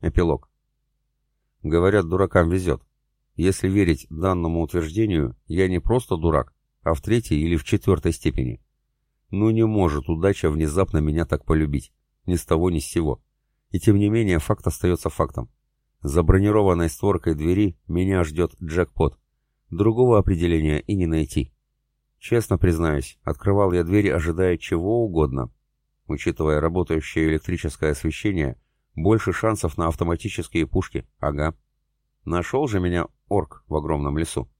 Эпилог. Говорят, дуракам везет. Если верить данному утверждению, я не просто дурак, а в третьей или в четвертой степени. Ну не может удача внезапно меня так полюбить. Ни с того, ни с сего. И тем не менее, факт остается фактом. За бронированной створкой двери меня ждет джекпот. Другого определения и не найти. Честно признаюсь, открывал я двери, ожидая чего угодно. Учитывая работающее электрическое освещение, больше шансов на автоматические пушки, ага. Нашел же меня орк в огромном лесу.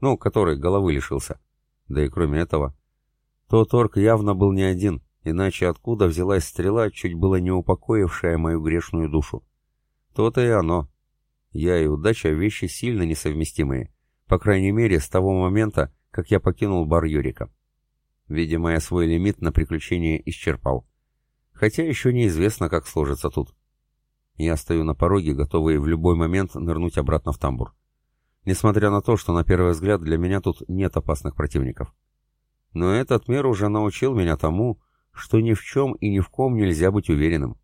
Ну, который головы лишился. Да и кроме этого, тот орк явно был не один, иначе откуда взялась стрела, чуть было не упокоившая мою грешную душу. То-то и оно. Я и удача — вещи сильно несовместимые. По крайней мере, с того момента, как я покинул бар Юрика. Видимо, я свой лимит на приключения исчерпал. Хотя еще неизвестно, как сложится тут. Я стою на пороге, готовый в любой момент нырнуть обратно в тамбур. Несмотря на то, что на первый взгляд для меня тут нет опасных противников. Но этот мир уже научил меня тому, что ни в чем и ни в ком нельзя быть уверенным.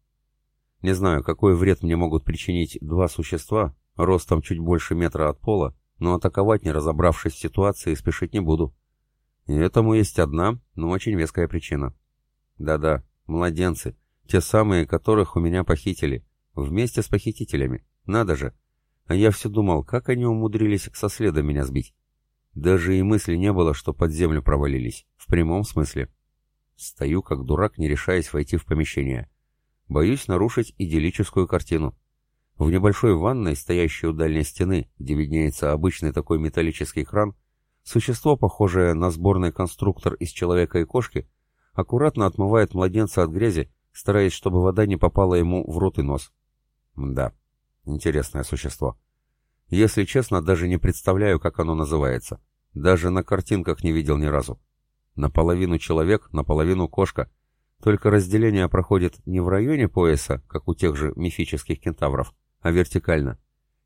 Не знаю, какой вред мне могут причинить два существа, ростом чуть больше метра от пола, но атаковать, не разобравшись в ситуации, спешить не буду. И этому есть одна, но очень веская причина. Да-да, младенцы, те самые, которых у меня похитили, вместе с похитителями, надо же. А я все думал, как они умудрились со следа меня сбить. Даже и мысли не было, что под землю провалились. В прямом смысле. Стою, как дурак, не решаясь войти в помещение. Боюсь нарушить идиллическую картину. В небольшой ванной, стоящей у дальней стены, где виднеется обычный такой металлический кран, существо, похожее на сборный конструктор из человека и кошки, аккуратно отмывает младенца от грязи, стараясь, чтобы вода не попала ему в рот и нос. Да, интересное существо. Если честно, даже не представляю, как оно называется. Даже на картинках не видел ни разу. Наполовину человек, наполовину кошка. Только разделение проходит не в районе пояса, как у тех же мифических кентавров, а вертикально.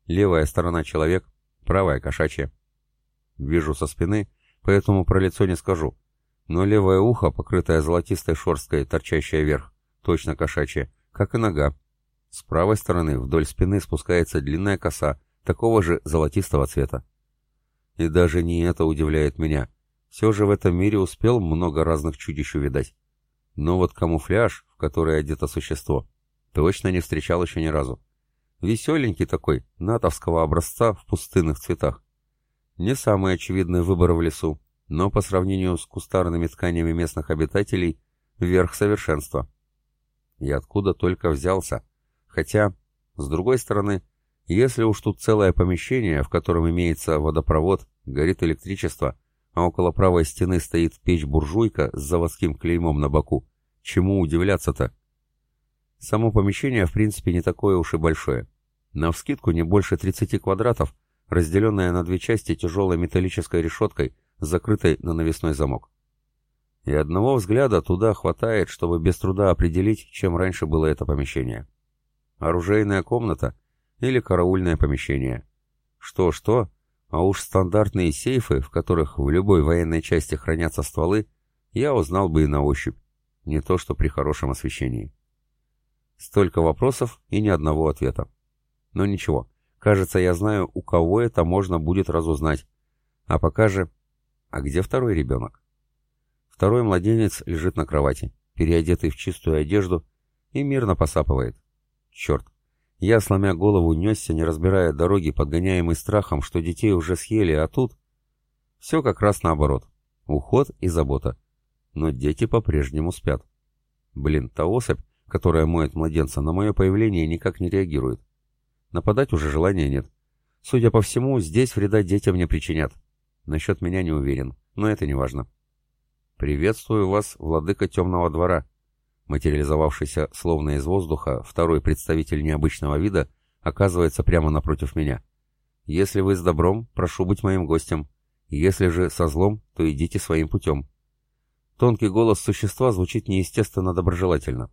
Левая сторона человек, правая кошачья. Вижу со спины, поэтому про лицо не скажу. Но левое ухо, покрытое золотистой шерсткой, торчащее вверх, точно кошачье, как и нога. С правой стороны вдоль спины спускается длинная коса, такого же золотистого цвета. И даже не это удивляет меня. Все же в этом мире успел много разных чудищ увидать. Но вот камуфляж, в который одето существо, точно не встречал еще ни разу. Веселенький такой, натовского образца в пустынных цветах. Не самый очевидный выбор в лесу, но по сравнению с кустарными тканями местных обитателей, верх совершенства. И откуда только взялся. Хотя, с другой стороны, если уж тут целое помещение, в котором имеется водопровод, горит электричество, а около правой стены стоит печь-буржуйка с заводским клеймом на боку, чему удивляться-то? Само помещение, в принципе, не такое уж и большое. Навскидку не больше 30 квадратов, разделенное на две части тяжелой металлической решеткой, закрытой на навесной замок. И одного взгляда туда хватает, чтобы без труда определить, чем раньше было это помещение. Оружейная комната — или караульное помещение. Что-что, а уж стандартные сейфы, в которых в любой военной части хранятся стволы, я узнал бы и на ощупь, не то что при хорошем освещении. Столько вопросов и ни одного ответа. Но ничего, кажется, я знаю, у кого это можно будет разузнать. А пока же... А где второй ребенок? Второй младенец лежит на кровати, переодетый в чистую одежду, и мирно посапывает. Черт, я, сломя голову, несся, не разбирая дороги, подгоняемый страхом, что детей уже съели, а тут... Все как раз наоборот. Уход и забота. Но дети по-прежнему спят. Блин, та особь, которая моет младенца, на мое появление никак не реагирует. Нападать уже желания нет. Судя по всему, здесь вреда детям не причинят. Насчет меня не уверен, но это не важно. «Приветствую вас, владыка темного двора», Материализовавшийся словно из воздуха, второй представитель необычного вида оказывается прямо напротив меня. Если вы с добром, прошу быть моим гостем. Если же со злом, то идите своим путем. Тонкий голос существа звучит неестественно доброжелательно.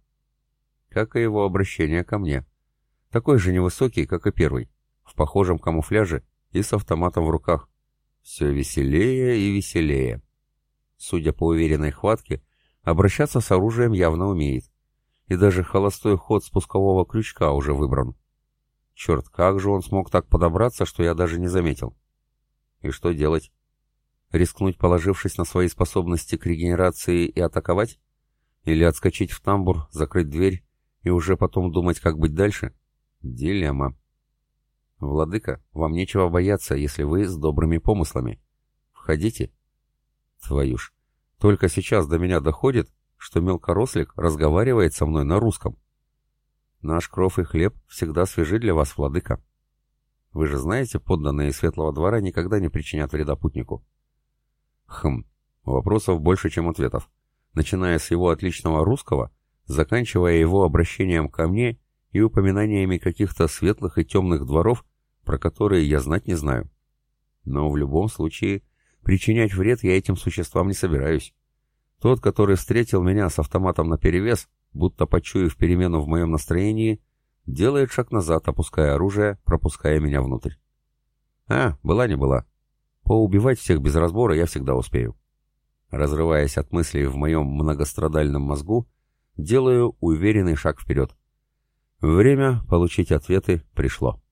Как и его обращение ко мне. Такой же невысокий, как и первый, в похожем камуфляже и с автоматом в руках. Все веселее и веселее. Судя по уверенной хватке, Обращаться с оружием явно умеет. И даже холостой ход спускового крючка уже выбран. Черт, как же он смог так подобраться, что я даже не заметил? И что делать? Рискнуть, положившись на свои способности к регенерации и атаковать? Или отскочить в тамбур, закрыть дверь и уже потом думать, как быть дальше? Дилемма. Владыка, вам нечего бояться, если вы с добрыми помыслами. Входите. Твою ж. Только сейчас до меня доходит, что мелкорослик разговаривает со мной на русском. Наш кров и хлеб всегда свежи для вас, владыка. Вы же знаете, подданные Светлого двора никогда не причинят вреда путнику. Хм, вопросов больше, чем ответов. Начиная с его отличного русского, заканчивая его обращением ко мне и упоминаниями каких-то светлых и темных дворов, про которые я знать не знаю. Но в любом случае, причинять вред я этим существам не собираюсь. Тот, который встретил меня с автоматом наперевес, будто почуяв перемену в моем настроении, делает шаг назад, опуская оружие, пропуская меня внутрь. А, была не была. Поубивать всех без разбора я всегда успею. Разрываясь от мыслей в моем многострадальном мозгу, делаю уверенный шаг вперед. Время получить ответы пришло.